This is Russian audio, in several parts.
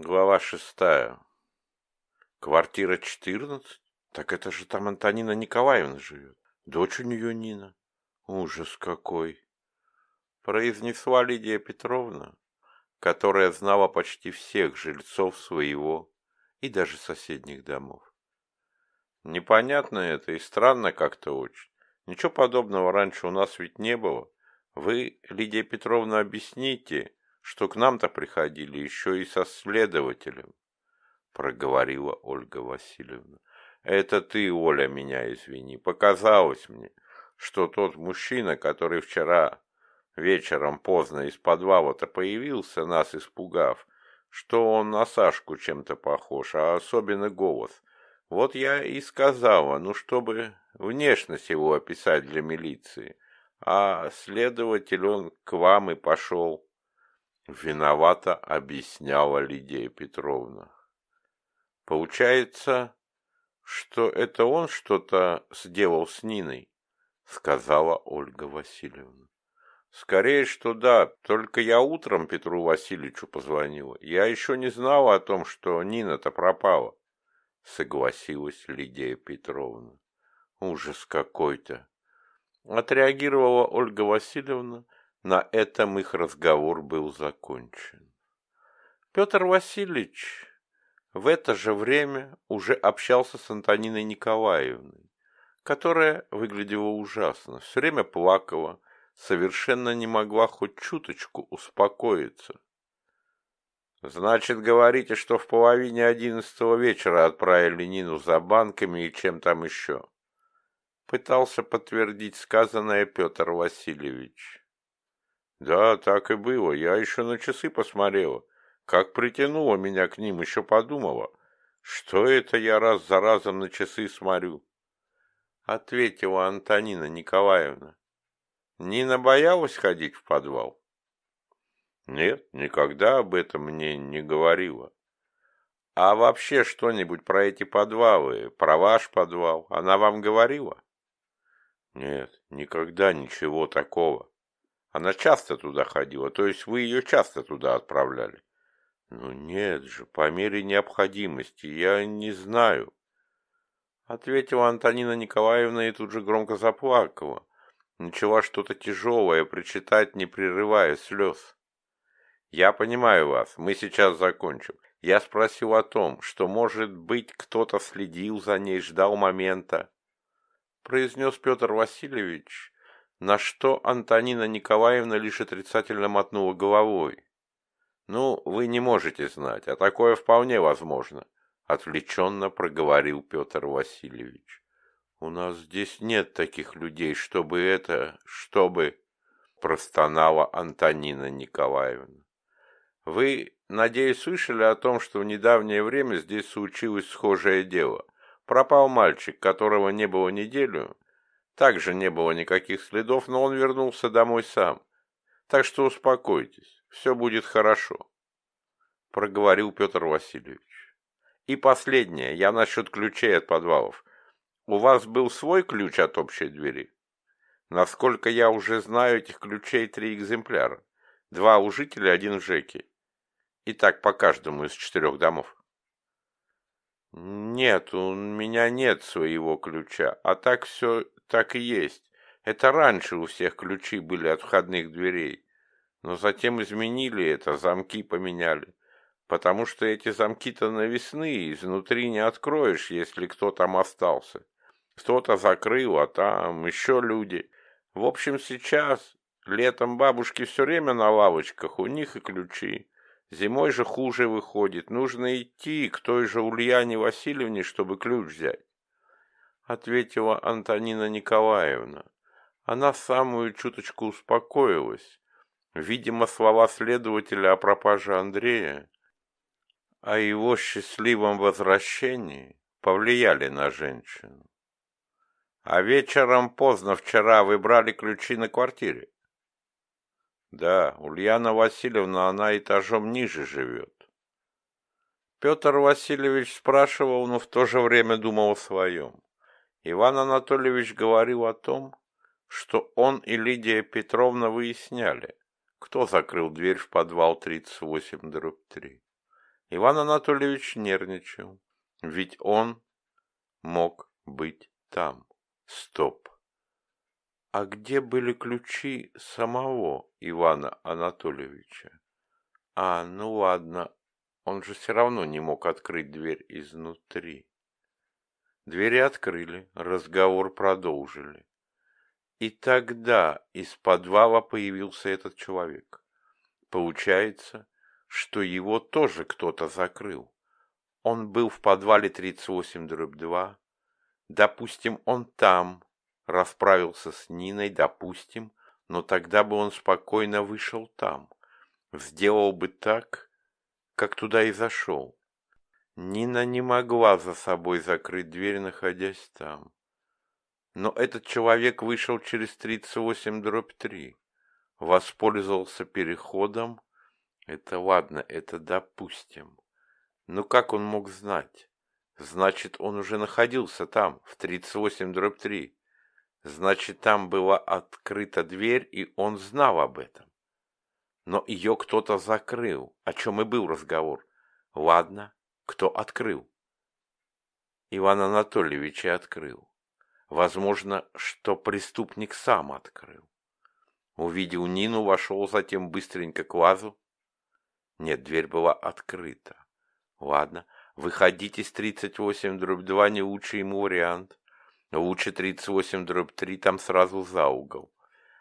Глава шестая. Квартира четырнадцать? Так это же там Антонина Николаевна живет. Дочь у нее Нина. Ужас какой. Произнесла Лидия Петровна, которая знала почти всех жильцов своего и даже соседних домов. Непонятно это и странно как-то очень. Ничего подобного раньше у нас ведь не было. Вы, Лидия Петровна, объясните, что к нам-то приходили еще и со следователем, проговорила Ольга Васильевна. Это ты, Оля, меня извини. Показалось мне, что тот мужчина, который вчера вечером поздно из подвала-то появился, нас испугав, что он на Сашку чем-то похож, а особенно голос. Вот я и сказала, ну, чтобы внешность его описать для милиции. А следователь он к вам и пошел. Виновато объясняла Лидия Петровна. Получается, что это он что-то сделал с Ниной, сказала Ольга Васильевна. Скорее, что да, только я утром Петру Васильевичу позвонила. Я еще не знала о том, что Нина-то пропала, согласилась Лидия Петровна. Ужас какой-то. Отреагировала Ольга Васильевна, на этом их разговор был закончен. Петр Васильевич в это же время уже общался с Антониной Николаевной, которая выглядела ужасно, все время плакала, совершенно не могла хоть чуточку успокоиться. «Значит, говорите, что в половине одиннадцатого вечера отправили Нину за банками и чем там еще?» Пытался подтвердить сказанное Петр Васильевич. Да, так и было. Я еще на часы посмотрела. Как притянуло меня к ним, еще подумала. Что это я раз за разом на часы смотрю? Ответила Антонина Николаевна. Нина боялась ходить в подвал? Нет, никогда об этом мне не говорила. А вообще что-нибудь про эти подвалы, про ваш подвал, она вам говорила? Нет, никогда ничего такого. Она часто туда ходила, то есть вы ее часто туда отправляли? Ну нет же, по мере необходимости, я не знаю. Ответила Антонина Николаевна и тут же громко заплакала. Начала что-то тяжелое причитать, не прерывая слез. Я понимаю вас, мы сейчас закончим. Я спросил о том, что, может быть, кто-то следил за ней, ждал момента. Произнес Петр Васильевич, на что Антонина Николаевна лишь отрицательно мотнула головой. «Ну, вы не можете знать, а такое вполне возможно», — отвлеченно проговорил Петр Васильевич. «У нас здесь нет таких людей, чтобы это... чтобы...» — простонала Антонина Николаевна. «Вы, надеюсь, слышали о том, что в недавнее время здесь случилось схожее дело. Пропал мальчик, которого не было неделю, также не было никаких следов, но он вернулся домой сам. Так что успокойтесь, все будет хорошо, — проговорил Петр Васильевич. И последнее, я насчет ключей от подвалов. У вас был свой ключ от общей двери? Насколько я уже знаю, этих ключей три экземпляра. Два у жителя, один в ЖЭКе. И так по каждому из четырех домов. Нет, у меня нет своего ключа, а так все так и есть. Это раньше у всех ключи были от входных дверей. Но затем изменили это, замки поменяли. Потому что эти замки-то навесные, изнутри не откроешь, если кто там остался. Кто-то закрыл, а там еще люди. В общем, сейчас, летом бабушки все время на лавочках, у них и ключи. Зимой же хуже выходит. Нужно идти к той же Ульяне Васильевне, чтобы ключ взять ответила Антонина Николаевна. Она самую чуточку успокоилась. Видимо, слова следователя о пропаже Андрея, о его счастливом возвращении повлияли на женщину. А вечером поздно вчера вы брали ключи на квартире? Да, Ульяна Васильевна, она этажом ниже живет. Петр Васильевич спрашивал, но в то же время думал о своем. Иван Анатольевич говорил о том, что он и Лидия Петровна выясняли, кто закрыл дверь в подвал 38 дробь 3. Иван Анатольевич нервничал, ведь он мог быть там. Стоп. А где были ключи самого Ивана Анатольевича? А, ну ладно, он же все равно не мог открыть дверь изнутри. Двери открыли, разговор продолжили. И тогда из подвала появился этот человек. Получается, что его тоже кто-то закрыл. Он был в подвале 38-2. Допустим, он там расправился с Ниной, допустим, но тогда бы он спокойно вышел там. Сделал бы так, как туда и зашел. Нина не могла за собой закрыть дверь, находясь там. Но этот человек вышел через 38 дробь 3, воспользовался переходом. Это ладно, это допустим. Но как он мог знать? Значит, он уже находился там, в 38 дробь 3. Значит, там была открыта дверь, и он знал об этом. Но ее кто-то закрыл, о чем и был разговор. Ладно, кто открыл? Иван Анатольевич и открыл. Возможно, что преступник сам открыл. Увидел Нину, вошел затем быстренько к вазу. Нет, дверь была открыта. Ладно, выходить из 38 дробь 2 не лучший ему вариант. Лучше 38 дробь 3 там сразу за угол.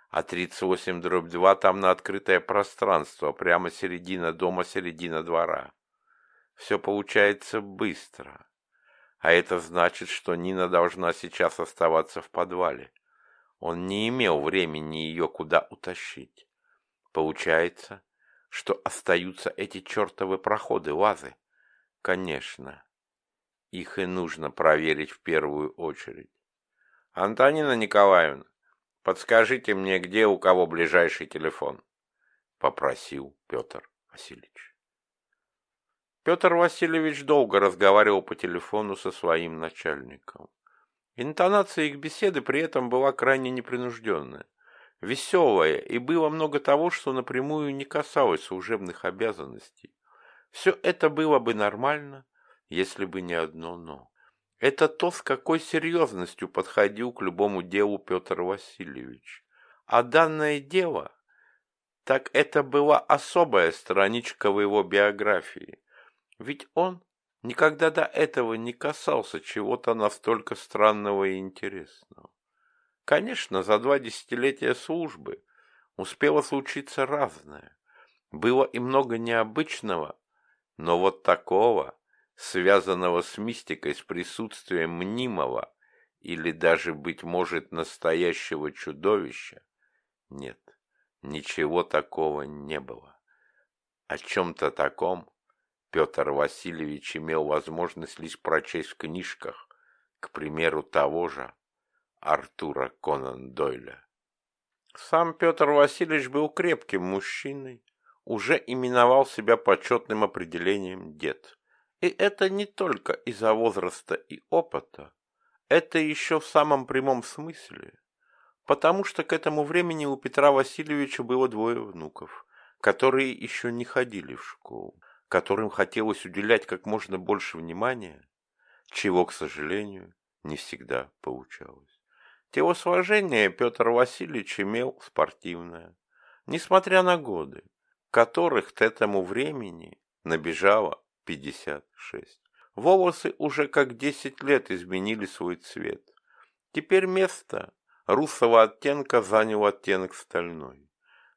А 38 дробь 2 там на открытое пространство, прямо середина дома, середина двора. Все получается быстро. А это значит, что Нина должна сейчас оставаться в подвале. Он не имел времени ее куда утащить. Получается, что остаются эти чертовы проходы, лазы. Конечно, их и нужно проверить в первую очередь. Антонина Николаевна, подскажите мне, где у кого ближайший телефон? Попросил Петр Васильевич. Петр Васильевич долго разговаривал по телефону со своим начальником. Интонация их беседы при этом была крайне непринужденная, веселая, и было много того, что напрямую не касалось служебных обязанностей. Все это было бы нормально, если бы не одно «но». Это то, с какой серьезностью подходил к любому делу Петр Васильевич. А данное дело, так это была особая страничка в его биографии, ведь он никогда до этого не касался чего-то настолько странного и интересного. Конечно, за два десятилетия службы успело случиться разное. Было и много необычного, но вот такого, связанного с мистикой, с присутствием мнимого или даже, быть может, настоящего чудовища, нет, ничего такого не было. О чем-то таком Петр Васильевич имел возможность лишь прочесть в книжках, к примеру, того же Артура Конан Дойля. Сам Петр Васильевич был крепким мужчиной, уже именовал себя почетным определением «дед». И это не только из-за возраста и опыта, это еще в самом прямом смысле, потому что к этому времени у Петра Васильевича было двое внуков, которые еще не ходили в школу которым хотелось уделять как можно больше внимания, чего, к сожалению, не всегда получалось. Телосложение Петр Васильевич имел спортивное, несмотря на годы, которых к этому времени набежало 56. Волосы уже как 10 лет изменили свой цвет. Теперь место русого оттенка занял оттенок стальной.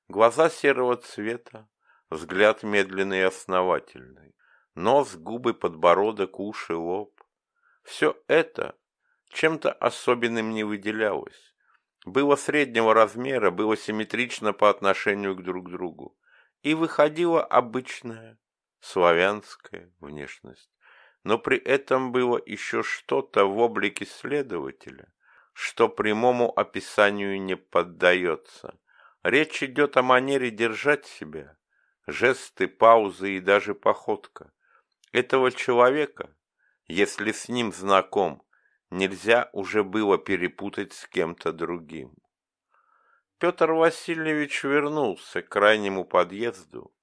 Глаза серого цвета, взгляд медленный и основательный, нос, губы, подбородок, уши, лоб. Все это чем-то особенным не выделялось. Было среднего размера, было симметрично по отношению к друг другу. И выходила обычная славянская внешность. Но при этом было еще что-то в облике следователя, что прямому описанию не поддается. Речь идет о манере держать себя, жесты, паузы и даже походка. Этого человека, если с ним знаком, нельзя уже было перепутать с кем-то другим. Петр Васильевич вернулся к крайнему подъезду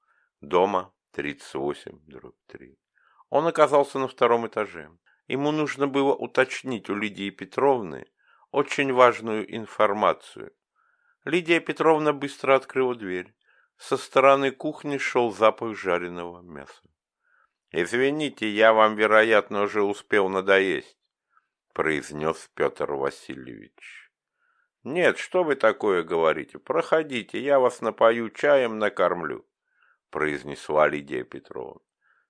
дома 38, дробь 3. Он оказался на втором этаже. Ему нужно было уточнить у Лидии Петровны очень важную информацию. Лидия Петровна быстро открыла дверь. Со стороны кухни шел запах жареного мяса. «Извините, я вам, вероятно, уже успел надоесть», — произнес Петр Васильевич. «Нет, что вы такое говорите? Проходите, я вас напою чаем, накормлю», — произнесла Лидия Петровна.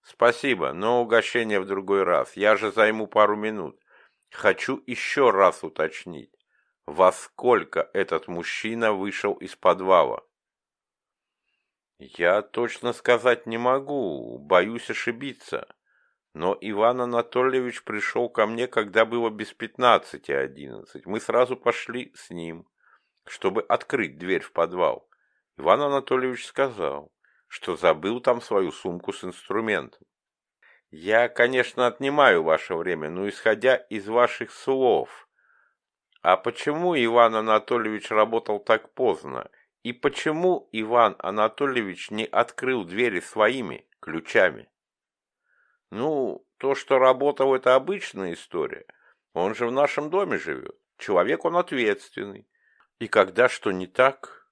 «Спасибо, но угощение в другой раз. Я же займу пару минут. Хочу еще раз уточнить, во сколько этот мужчина вышел из подвала?» Я точно сказать не могу, боюсь ошибиться. Но Иван Анатольевич пришел ко мне, когда было без пятнадцати одиннадцать. Мы сразу пошли с ним, чтобы открыть дверь в подвал. Иван Анатольевич сказал, что забыл там свою сумку с инструментом. Я, конечно, отнимаю ваше время, но исходя из ваших слов. А почему Иван Анатольевич работал так поздно? И почему Иван Анатольевич не открыл двери своими ключами? Ну, то, что работал, это обычная история. Он же в нашем доме живет. Человек он ответственный. И когда что не так,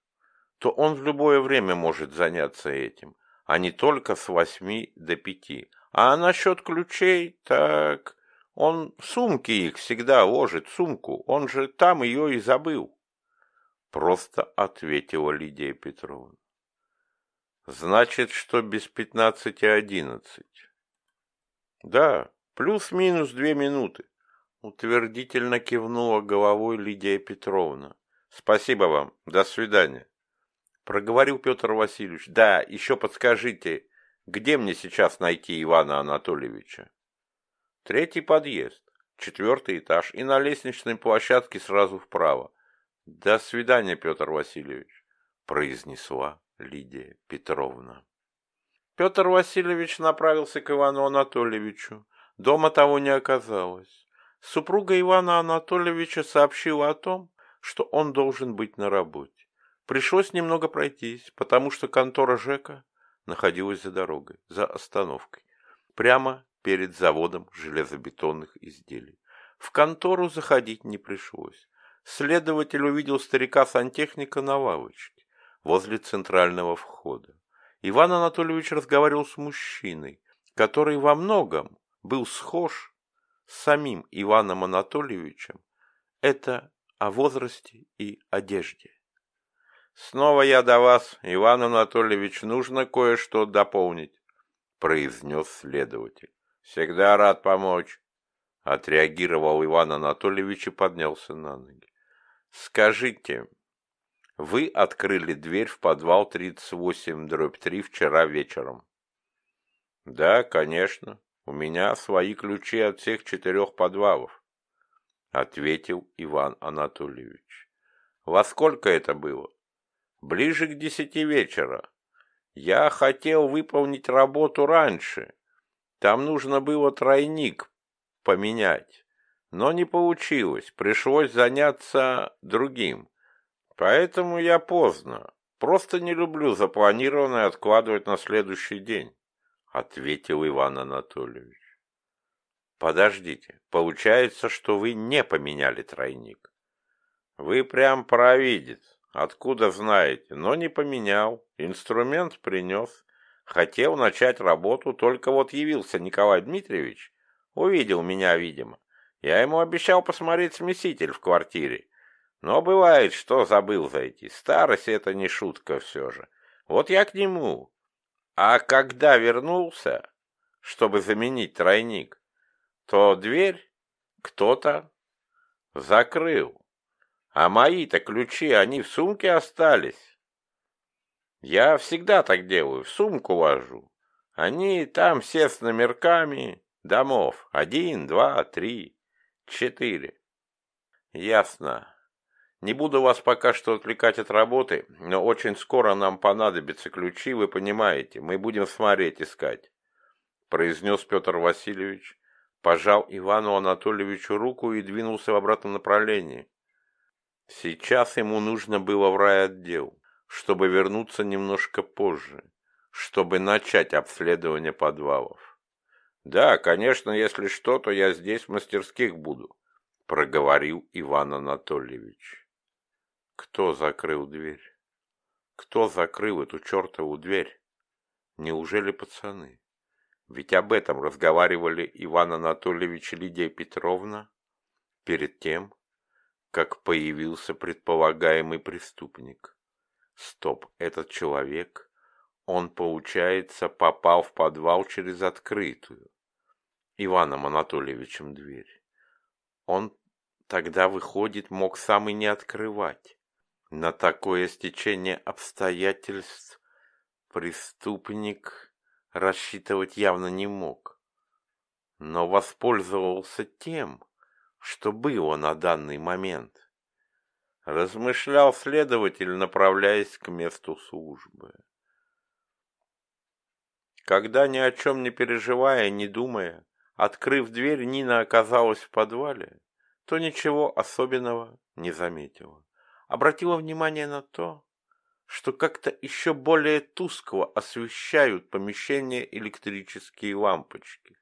то он в любое время может заняться этим, а не только с восьми до пяти. А насчет ключей, так, он сумки их всегда ложит, сумку, он же там ее и забыл. Просто ответила Лидия Петровна. Значит, что без пятнадцати одиннадцать. Да, плюс-минус две минуты. Утвердительно кивнула головой Лидия Петровна. Спасибо вам. До свидания. Проговорил Петр Васильевич. Да, еще подскажите, где мне сейчас найти Ивана Анатольевича? Третий подъезд, четвертый этаж и на лестничной площадке сразу вправо. «До свидания, Петр Васильевич», — произнесла Лидия Петровна. Петр Васильевич направился к Ивану Анатольевичу. Дома того не оказалось. Супруга Ивана Анатольевича сообщила о том, что он должен быть на работе. Пришлось немного пройтись, потому что контора ЖЭКа находилась за дорогой, за остановкой, прямо перед заводом железобетонных изделий. В контору заходить не пришлось. Следователь увидел старика-сантехника на лавочке возле центрального входа. Иван Анатольевич разговаривал с мужчиной, который во многом был схож с самим Иваном Анатольевичем. Это о возрасте и одежде. «Снова я до вас, Иван Анатольевич, нужно кое-что дополнить», — произнес следователь. «Всегда рад помочь», — отреагировал Иван Анатольевич и поднялся на ноги. Скажите, вы открыли дверь в подвал 38 дробь 3 вчера вечером? Да, конечно. У меня свои ключи от всех четырех подвалов, ответил Иван Анатольевич. Во сколько это было? Ближе к десяти вечера. Я хотел выполнить работу раньше. Там нужно было тройник поменять но не получилось, пришлось заняться другим. Поэтому я поздно. Просто не люблю запланированное откладывать на следующий день, ответил Иван Анатольевич. Подождите, получается, что вы не поменяли тройник. Вы прям провидец. Откуда знаете? Но не поменял. Инструмент принес. Хотел начать работу, только вот явился Николай Дмитриевич. Увидел меня, видимо. Я ему обещал посмотреть смеситель в квартире. Но бывает, что забыл зайти. Старость — это не шутка все же. Вот я к нему. А когда вернулся, чтобы заменить тройник, то дверь кто-то закрыл. А мои-то ключи, они в сумке остались. Я всегда так делаю, в сумку ложу. Они там все с номерками домов. Один, два, три. Четыре. Ясно. Не буду вас пока что отвлекать от работы, но очень скоро нам понадобятся ключи, вы понимаете. Мы будем смотреть, искать. Произнес Петр Васильевич, пожал Ивану Анатольевичу руку и двинулся в обратном направлении. Сейчас ему нужно было в райотдел, чтобы вернуться немножко позже, чтобы начать обследование подвалов. «Да, конечно, если что, то я здесь в мастерских буду», — проговорил Иван Анатольевич. Кто закрыл дверь? Кто закрыл эту чертову дверь? Неужели пацаны? Ведь об этом разговаривали Иван Анатольевич и Лидия Петровна перед тем, как появился предполагаемый преступник. Стоп, этот человек, он, получается, попал в подвал через открытую Иваном Анатольевичем дверь. Он тогда, выходит, мог сам и не открывать. На такое стечение обстоятельств преступник рассчитывать явно не мог, но воспользовался тем, что было на данный момент. Размышлял следователь, направляясь к месту службы. Когда ни о чем не переживая, не думая, открыв дверь, Нина оказалась в подвале, то ничего особенного не заметила обратила внимание на то, что как-то еще более тускло освещают помещение электрические лампочки.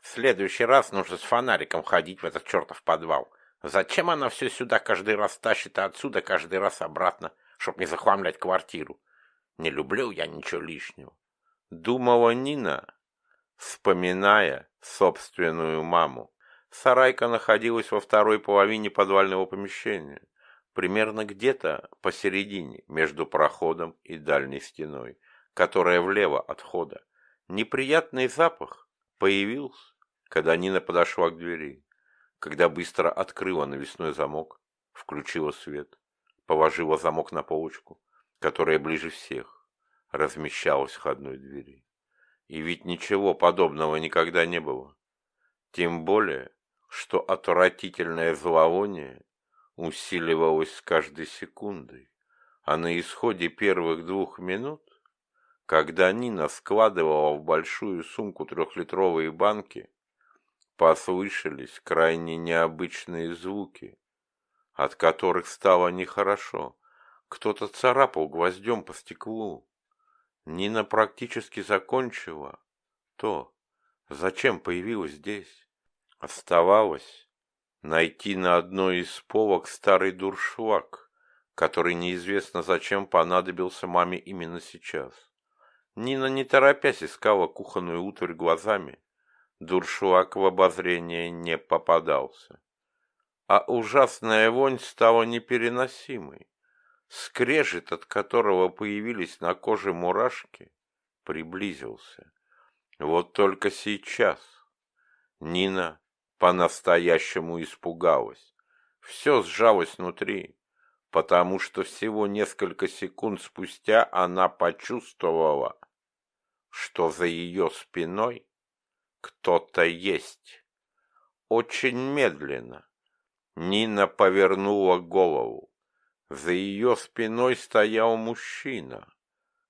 В следующий раз нужно с фонариком ходить в этот чертов подвал. Зачем она все сюда каждый раз тащит, а отсюда каждый раз обратно, чтоб не захламлять квартиру? Не люблю я ничего лишнего. Думала Нина, вспоминая собственную маму. Сарайка находилась во второй половине подвального помещения примерно где-то посередине между проходом и дальней стеной, которая влево от входа. Неприятный запах появился, когда Нина подошла к двери, когда быстро открыла навесной замок, включила свет, положила замок на полочку, которая ближе всех размещалась в входной двери. И ведь ничего подобного никогда не было. Тем более, что отвратительное зловоние усиливалось с каждой секундой, а на исходе первых двух минут, когда Нина складывала в большую сумку трехлитровые банки, послышались крайне необычные звуки, от которых стало нехорошо. Кто-то царапал гвоздем по стеклу. Нина практически закончила то, зачем появилась здесь. Оставалось найти на одной из полок старый дуршлаг, который неизвестно зачем понадобился маме именно сейчас. Нина, не торопясь, искала кухонную утварь глазами. Дуршлаг в обозрение не попадался. А ужасная вонь стала непереносимой. Скрежет, от которого появились на коже мурашки, приблизился. Вот только сейчас Нина по-настоящему испугалась. Все сжалось внутри, потому что всего несколько секунд спустя она почувствовала, что за ее спиной кто-то есть. Очень медленно Нина повернула голову. За ее спиной стоял мужчина,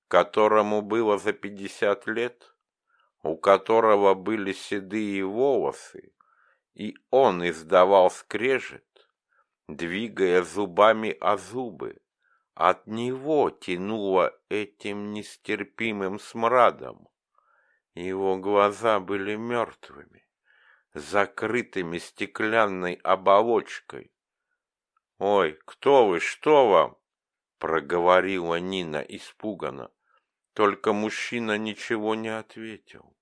которому было за пятьдесят лет, у которого были седые волосы и он издавал скрежет, двигая зубами о зубы. От него тянуло этим нестерпимым смрадом. Его глаза были мертвыми, закрытыми стеклянной оболочкой. «Ой, кто вы, что вам?» — проговорила Нина испуганно. Только мужчина ничего не ответил.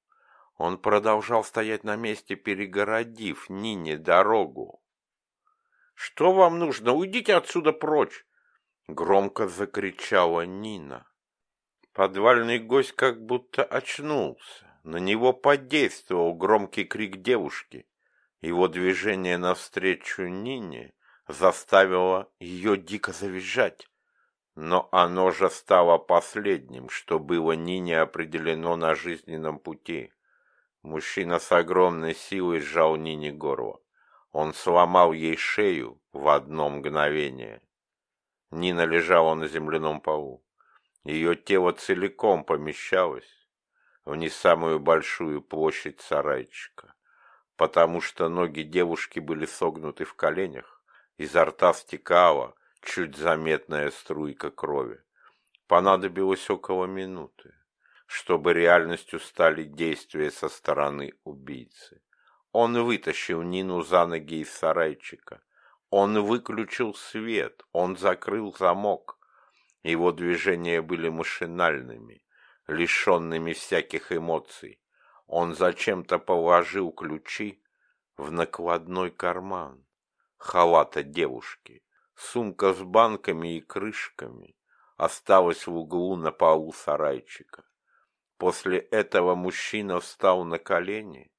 Он продолжал стоять на месте, перегородив Нине дорогу. «Что вам нужно? Уйдите отсюда прочь!» Громко закричала Нина. Подвальный гость как будто очнулся. На него подействовал громкий крик девушки. Его движение навстречу Нине заставило ее дико завизжать. Но оно же стало последним, что было Нине определено на жизненном пути. Мужчина с огромной силой сжал Нине горло. Он сломал ей шею в одно мгновение. Нина лежала на земляном полу. Ее тело целиком помещалось в не самую большую площадь сарайчика, потому что ноги девушки были согнуты в коленях, изо рта стекала чуть заметная струйка крови. Понадобилось около минуты, чтобы реальностью стали действия со стороны убийцы. Он вытащил Нину за ноги из сарайчика. Он выключил свет, он закрыл замок. Его движения были машинальными, лишенными всяких эмоций. Он зачем-то положил ключи в накладной карман халата девушки. Сумка с банками и крышками осталась в углу на полу сарайчика. После этого мужчина встал на колени,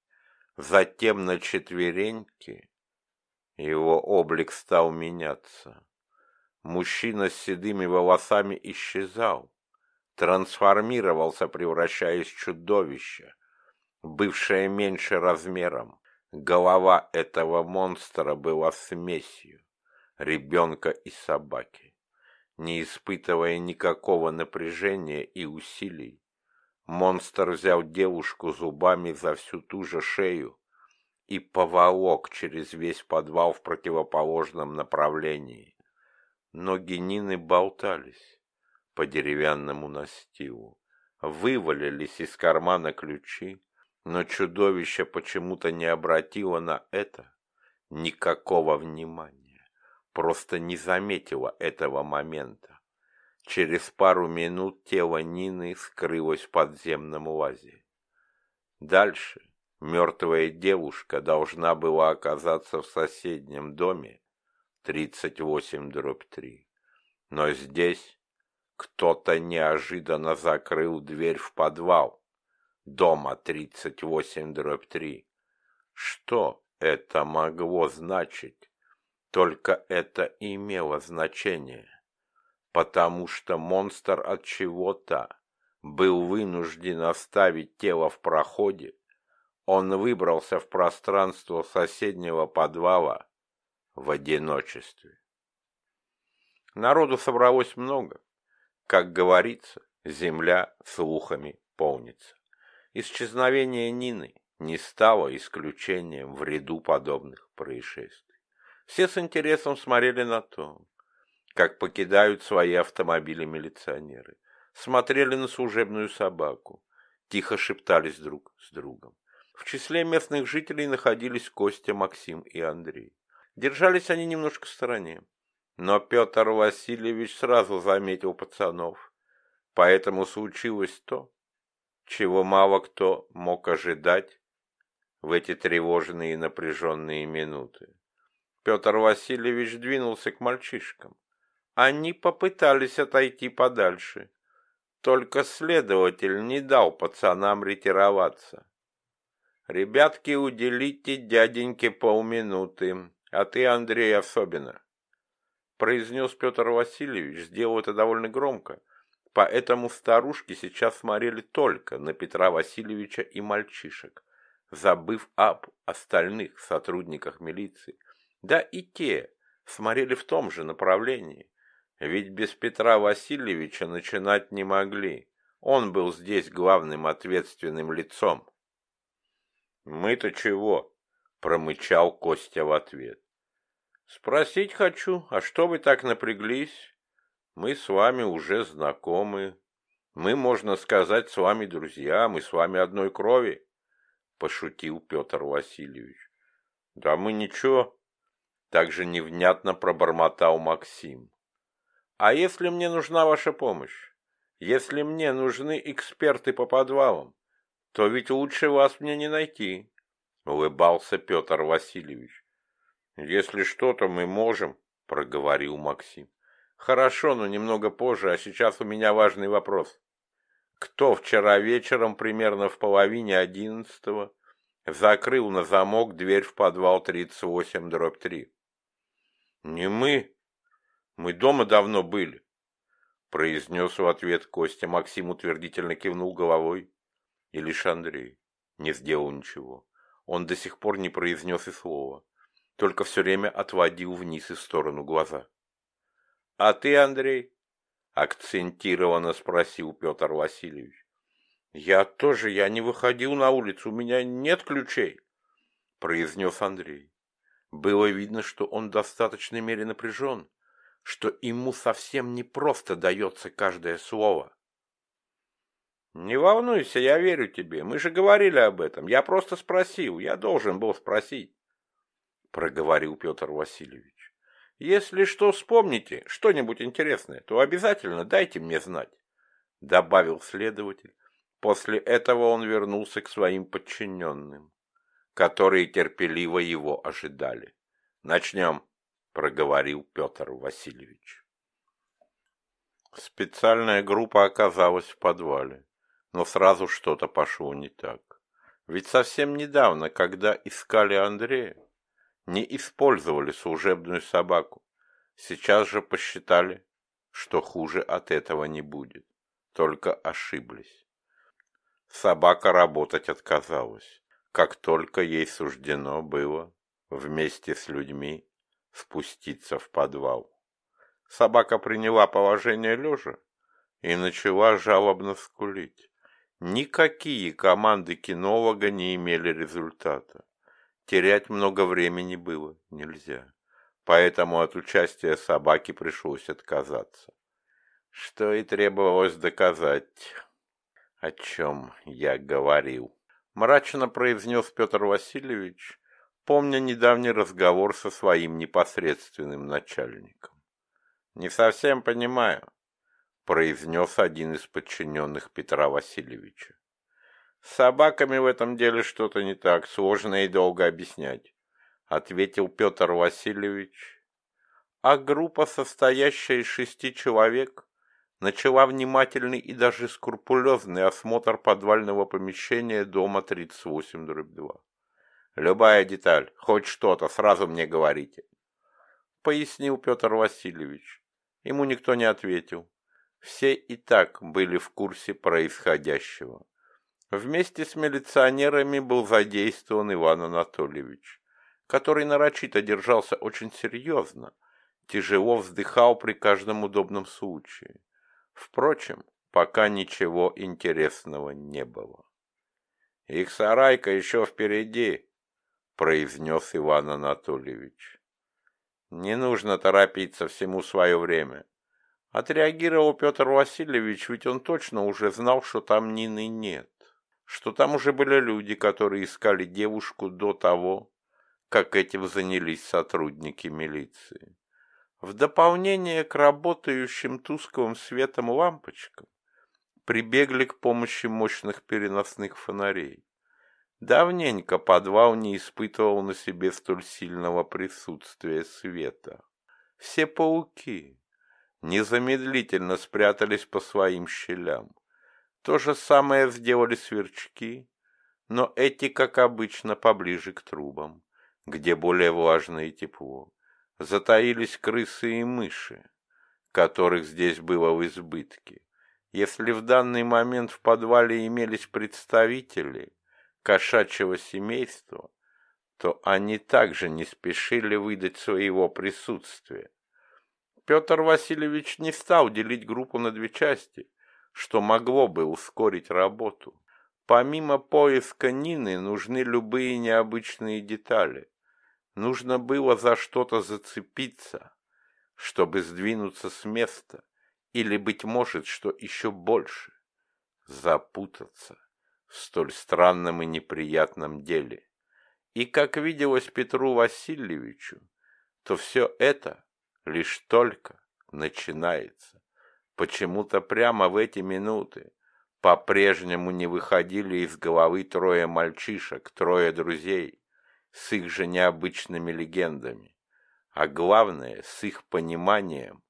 затем на четвереньки. Его облик стал меняться. Мужчина с седыми волосами исчезал, трансформировался, превращаясь в чудовище, бывшее меньше размером. Голова этого монстра была смесью ребенка и собаки. Не испытывая никакого напряжения и усилий, монстр взял девушку зубами за всю ту же шею и поволок через весь подвал в противоположном направлении. Ноги Нины болтались по деревянному настилу, вывалились из кармана ключи, но чудовище почему-то не обратило на это никакого внимания, просто не заметило этого момента. Через пару минут тело Нины скрылось в подземном лазе. Дальше мертвая девушка должна была оказаться в соседнем доме 38 дробь 3. Но здесь кто-то неожиданно закрыл дверь в подвал дома 38 дробь 3. Что это могло значить? Только это имело значение, потому что монстр от чего-то был вынужден оставить тело в проходе. Он выбрался в пространство соседнего подвала в одиночестве. Народу собралось много. Как говорится, земля слухами полнится. Исчезновение Нины не стало исключением в ряду подобных происшествий. Все с интересом смотрели на то, как покидают свои автомобили милиционеры, смотрели на служебную собаку, тихо шептались друг с другом. В числе местных жителей находились Костя, Максим и Андрей. Держались они немножко в стороне. Но Петр Васильевич сразу заметил пацанов. Поэтому случилось то, чего мало кто мог ожидать в эти тревожные и напряженные минуты. Петр Васильевич двинулся к мальчишкам. Они попытались отойти подальше. Только следователь не дал пацанам ретироваться. «Ребятки, уделите дяденьке полминуты а ты, Андрей, особенно. Произнес Петр Васильевич, сделал это довольно громко, поэтому старушки сейчас смотрели только на Петра Васильевича и мальчишек, забыв об остальных сотрудниках милиции. Да и те смотрели в том же направлении, ведь без Петра Васильевича начинать не могли. Он был здесь главным ответственным лицом. «Мы-то чего?» — промычал Костя в ответ. Спросить хочу, а что вы так напряглись? Мы с вами уже знакомы. Мы, можно сказать, с вами друзья, мы с вами одной крови, пошутил Петр Васильевич. Да мы ничего, также невнятно пробормотал Максим. А если мне нужна ваша помощь? Если мне нужны эксперты по подвалам, то ведь лучше вас мне не найти, улыбался Петр Васильевич. «Если что-то мы можем», — проговорил Максим. «Хорошо, но немного позже, а сейчас у меня важный вопрос. Кто вчера вечером, примерно в половине одиннадцатого, закрыл на замок дверь в подвал 38 дробь 3?» «Не мы. Мы дома давно были», — произнес в ответ Костя. Максим утвердительно кивнул головой. И лишь Андрей не сделал ничего. Он до сих пор не произнес и слова только все время отводил вниз и в сторону глаза. — А ты, Андрей? — акцентированно спросил Петр Васильевич. — Я тоже, я не выходил на улицу, у меня нет ключей, — произнес Андрей. Было видно, что он в достаточной мере напряжен, что ему совсем не просто дается каждое слово. Не волнуйся, я верю тебе. Мы же говорили об этом. Я просто спросил. Я должен был спросить. Проговорил Петр Васильевич. Если что вспомните, что-нибудь интересное, то обязательно дайте мне знать. Добавил следователь. После этого он вернулся к своим подчиненным, которые терпеливо его ожидали. Начнем, проговорил Петр Васильевич. Специальная группа оказалась в подвале. Но сразу что-то пошло не так. Ведь совсем недавно, когда искали Андрея, не использовали служебную собаку. Сейчас же посчитали, что хуже от этого не будет. Только ошиблись. Собака работать отказалась, как только ей суждено было вместе с людьми спуститься в подвал. Собака приняла положение лежа и начала жалобно скулить. Никакие команды кинолога не имели результата. Терять много времени было нельзя. Поэтому от участия собаки пришлось отказаться. Что и требовалось доказать, о чем я говорил. Мрачно произнес Петр Васильевич, помня недавний разговор со своим непосредственным начальником. Не совсем понимаю, произнес один из подчиненных Петра Васильевича. С собаками в этом деле что-то не так, сложно и долго объяснять, ответил Петр Васильевич. А группа, состоящая из шести человек, начала внимательный и даже скрупулезный осмотр подвального помещения дома 38-2. Любая деталь, хоть что-то, сразу мне говорите, пояснил Петр Васильевич. Ему никто не ответил. Все и так были в курсе происходящего. Вместе с милиционерами был задействован Иван Анатольевич, который нарочито держался очень серьезно, тяжело вздыхал при каждом удобном случае. Впрочем, пока ничего интересного не было. «Их сарайка еще впереди», — произнес Иван Анатольевич. «Не нужно торопиться всему свое время. Отреагировал Петр Васильевич, ведь он точно уже знал, что там Нины нет, что там уже были люди, которые искали девушку до того, как этим занялись сотрудники милиции. В дополнение к работающим тусклым светом лампочкам прибегли к помощи мощных переносных фонарей. Давненько подвал не испытывал на себе столь сильного присутствия света. Все пауки, незамедлительно спрятались по своим щелям. То же самое сделали сверчки, но эти, как обычно, поближе к трубам, где более влажно и тепло. Затаились крысы и мыши, которых здесь было в избытке. Если в данный момент в подвале имелись представители кошачьего семейства, то они также не спешили выдать своего присутствия. Петр Васильевич не стал делить группу на две части, что могло бы ускорить работу. Помимо поиска Нины нужны любые необычные детали. Нужно было за что-то зацепиться, чтобы сдвинуться с места, или, быть может, что еще больше, запутаться в столь странном и неприятном деле. И, как виделось Петру Васильевичу, то все это лишь только начинается. Почему-то прямо в эти минуты по-прежнему не выходили из головы трое мальчишек, трое друзей с их же необычными легендами, а главное, с их пониманием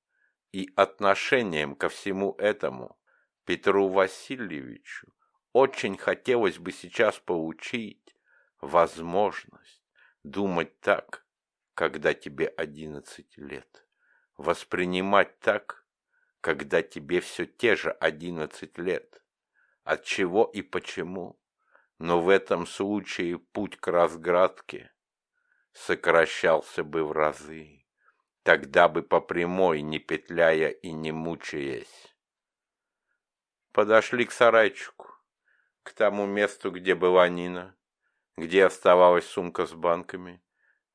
и отношением ко всему этому Петру Васильевичу очень хотелось бы сейчас получить возможность думать так, когда тебе одиннадцать лет. Воспринимать так, когда тебе все те же одиннадцать лет. От чего и почему. Но в этом случае путь к разградке сокращался бы в разы. Тогда бы по прямой, не петляя и не мучаясь. Подошли к сарайчику, к тому месту, где была Нина, где оставалась сумка с банками,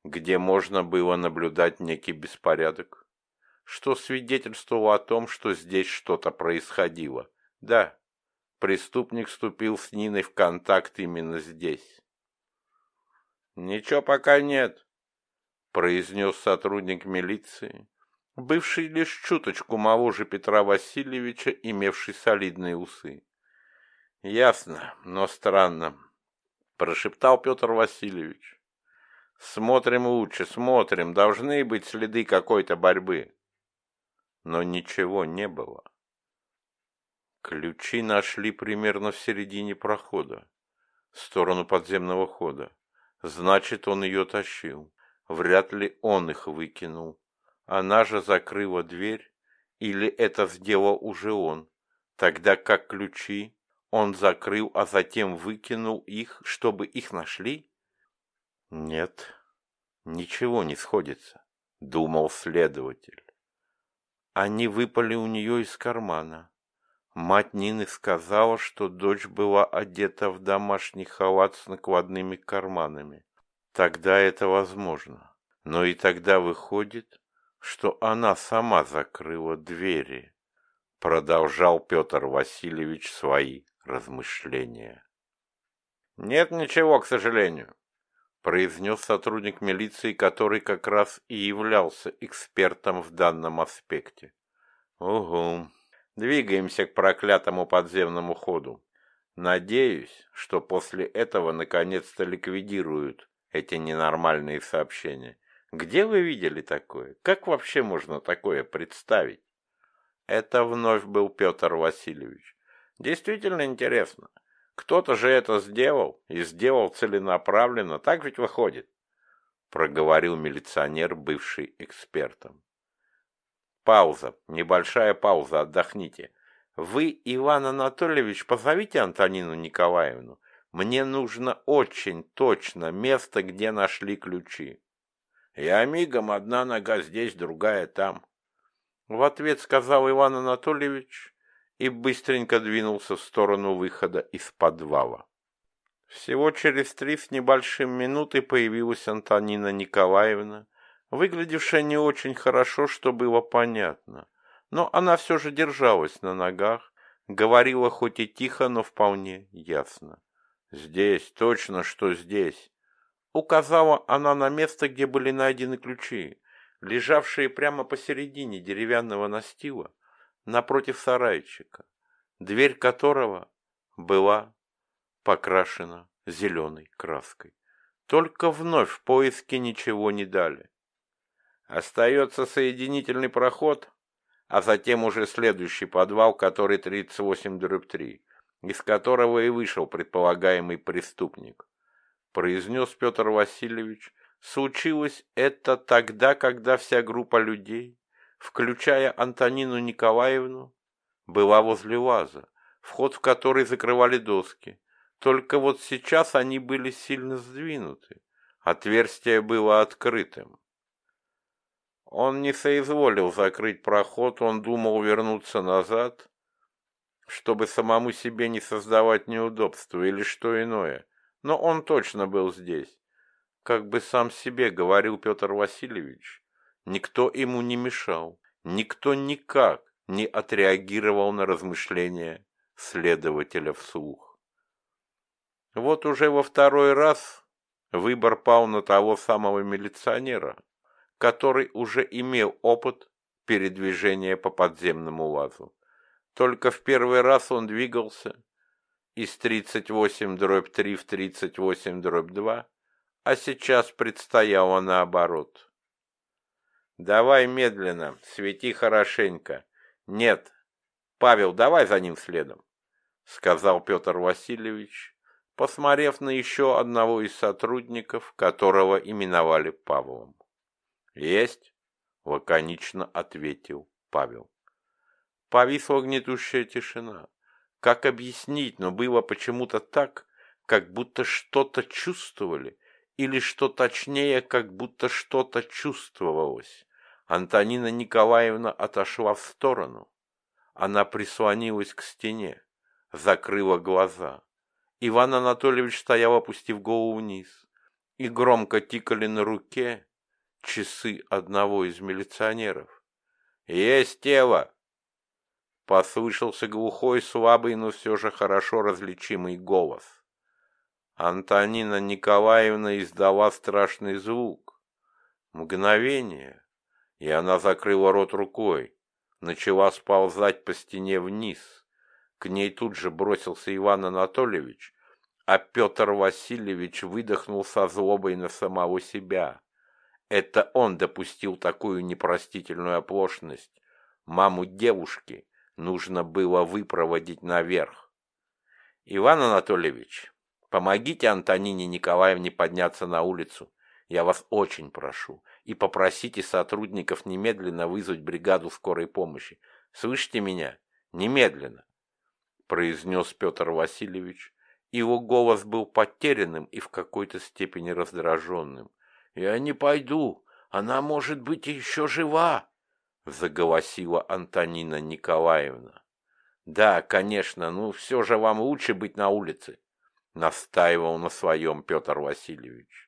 где можно было наблюдать некий беспорядок, что свидетельствовало о том, что здесь что-то происходило. Да, преступник вступил с Ниной в контакт именно здесь. «Ничего пока нет», — произнес сотрудник милиции, бывший лишь чуточку моложе Петра Васильевича, имевший солидные усы. «Ясно, но странно», — прошептал Петр Васильевич. «Смотрим лучше, смотрим, должны быть следы какой-то борьбы». Но ничего не было. Ключи нашли примерно в середине прохода, в сторону подземного хода. Значит, он ее тащил. Вряд ли он их выкинул. Она же закрыла дверь, или это сделал уже он, тогда как ключи он закрыл, а затем выкинул их, чтобы их нашли? Нет, ничего не сходится, думал следователь. Они выпали у нее из кармана. Мать Нины сказала, что дочь была одета в домашний халат с накладными карманами. Тогда это возможно. Но и тогда выходит, что она сама закрыла двери. Продолжал Петр Васильевич свои размышления. «Нет ничего, к сожалению», — произнес сотрудник милиции, который как раз и являлся экспертом в данном аспекте. «Угу», Двигаемся к проклятому подземному ходу. Надеюсь, что после этого наконец-то ликвидируют эти ненормальные сообщения. Где вы видели такое? Как вообще можно такое представить? Это вновь был Петр Васильевич. Действительно интересно. Кто-то же это сделал, и сделал целенаправленно, так ведь выходит, проговорил милиционер, бывший экспертом. Пауза, небольшая пауза, отдохните. Вы, Иван Анатольевич, позовите Антонину Николаевну. Мне нужно очень точно место, где нашли ключи. Я мигом одна нога здесь, другая там. В ответ сказал Иван Анатольевич и быстренько двинулся в сторону выхода из подвала. Всего через три с небольшим минуты появилась Антонина Николаевна, выглядевшая не очень хорошо, что было понятно. Но она все же держалась на ногах, говорила хоть и тихо, но вполне ясно. «Здесь, точно, что здесь!» Указала она на место, где были найдены ключи, лежавшие прямо посередине деревянного настила, напротив сарайчика, дверь которого была покрашена зеленой краской. Только вновь в поиске ничего не дали. Остается соединительный проход, а затем уже следующий подвал, который 38 дробь 3, из которого и вышел предполагаемый преступник. Произнес Петр Васильевич, случилось это тогда, когда вся группа людей, включая Антонину Николаевну, была возле ваза, вход в который закрывали доски. Только вот сейчас они были сильно сдвинуты. Отверстие было открытым. Он не соизволил закрыть проход, он думал вернуться назад, чтобы самому себе не создавать неудобства или что иное. Но он точно был здесь. Как бы сам себе говорил Петр Васильевич, никто ему не мешал, никто никак не отреагировал на размышления следователя вслух. Вот уже во второй раз выбор пал на того самого милиционера, который уже имел опыт передвижения по подземному лазу. Только в первый раз он двигался из 38 дробь 3 в 38 дробь 2, а сейчас предстояло наоборот. «Давай медленно, свети хорошенько. Нет, Павел, давай за ним следом», — сказал Петр Васильевич, посмотрев на еще одного из сотрудников, которого именовали Павлом. «Есть!» — лаконично ответил Павел. Повисла гнетущая тишина. Как объяснить, но было почему-то так, как будто что-то чувствовали, или что точнее, как будто что-то чувствовалось. Антонина Николаевна отошла в сторону. Она прислонилась к стене, закрыла глаза. Иван Анатольевич стоял, опустив голову вниз, и громко тикали на руке часы одного из милиционеров. «Есть тело!» послышался глухой, слабый, но все же хорошо различимый голос. Антонина Николаевна издала страшный звук. Мгновение, и она закрыла рот рукой, начала сползать по стене вниз. К ней тут же бросился Иван Анатольевич, а Петр Васильевич выдохнул со злобой на самого себя. Это он допустил такую непростительную оплошность. Маму девушки нужно было выпроводить наверх. Иван Анатольевич, помогите Антонине Николаевне подняться на улицу. Я вас очень прошу. И попросите сотрудников немедленно вызвать бригаду скорой помощи. Слышите меня? Немедленно. Произнес Петр Васильевич. Его голос был потерянным и в какой-то степени раздраженным. «Я не пойду. Она, может быть, еще жива!» Заголосила Антонина Николаевна. «Да, конечно, ну все же вам лучше быть на улице», настаивал на своем Петр Васильевич.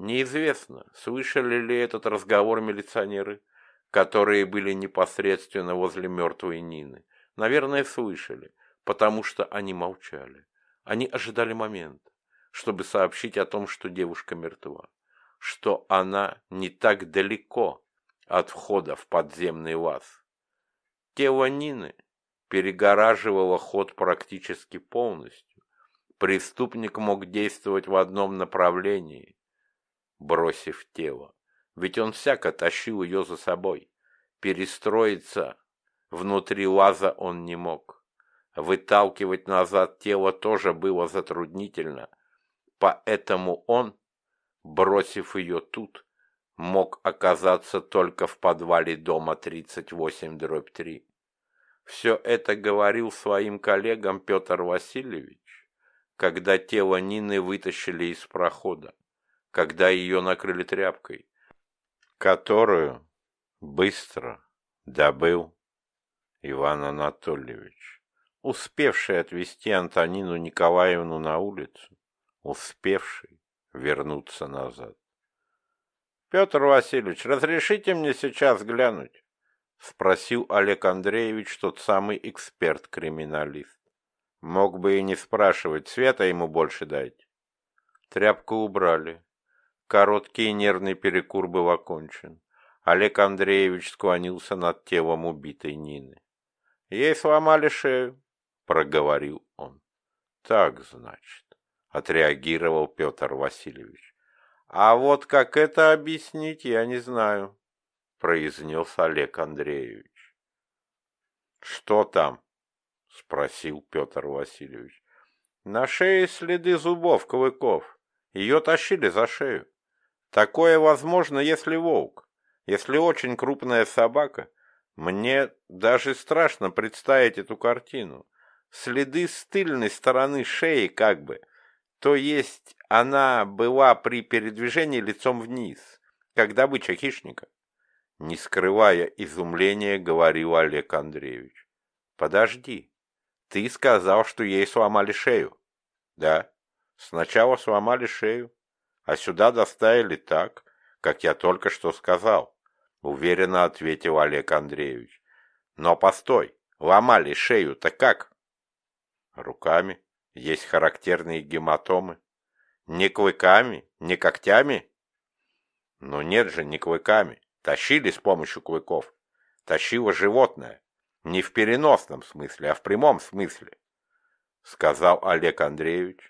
Неизвестно, слышали ли этот разговор милиционеры, которые были непосредственно возле мертвой Нины. Наверное, слышали, потому что они молчали. Они ожидали момента, чтобы сообщить о том, что девушка мертва что она не так далеко от входа в подземный лаз. Тело Нины перегораживало ход практически полностью. Преступник мог действовать в одном направлении, бросив тело. Ведь он всяко тащил ее за собой. Перестроиться внутри лаза он не мог. Выталкивать назад тело тоже было затруднительно, поэтому он бросив ее тут, мог оказаться только в подвале дома 38-3. Все это говорил своим коллегам Петр Васильевич, когда тело Нины вытащили из прохода, когда ее накрыли тряпкой, которую быстро добыл Иван Анатольевич, успевший отвезти Антонину Николаевну на улицу, успевший вернуться назад. «Петр Васильевич, разрешите мне сейчас глянуть?» — спросил Олег Андреевич, тот самый эксперт-криминалист. Мог бы и не спрашивать, света ему больше дать. Тряпку убрали. Короткий нервный перекур был окончен. Олег Андреевич склонился над телом убитой Нины. «Ей сломали шею», — проговорил он. «Так, значит» отреагировал Петр Васильевич. А вот как это объяснить, я не знаю, произнес Олег Андреевич. Что там? спросил Петр Васильевич. На шее следы зубов, клыков. Ее тащили за шею. Такое возможно, если волк. Если очень крупная собака. Мне даже страшно представить эту картину. Следы с тыльной стороны шеи как бы. То есть она была при передвижении лицом вниз, как добыча хищника. Не скрывая изумления, говорил Олег Андреевич. Подожди, ты сказал, что ей сломали шею. Да, сначала сломали шею, а сюда доставили так, как я только что сказал, уверенно ответил Олег Андреевич. Но постой, ломали шею-то как? Руками. Есть характерные гематомы. Не клыками, не когтями? Ну нет же, не клыками. Тащили с помощью клыков. Тащило животное. Не в переносном смысле, а в прямом смысле, сказал Олег Андреевич.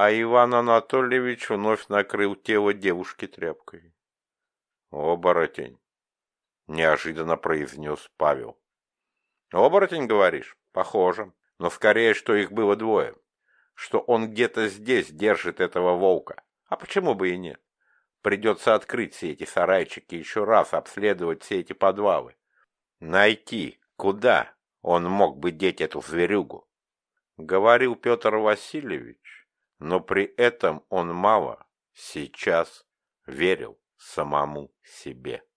А Иван Анатольевич вновь накрыл тело девушки тряпкой. «Оборотень», — неожиданно произнес Павел. «Оборотень, говоришь? Похоже но скорее, что их было двое, что он где-то здесь держит этого волка. А почему бы и нет? Придется открыть все эти сарайчики, еще раз обследовать все эти подвалы. Найти, куда он мог бы деть эту зверюгу. Говорил Петр Васильевич, но при этом он мало сейчас верил самому себе.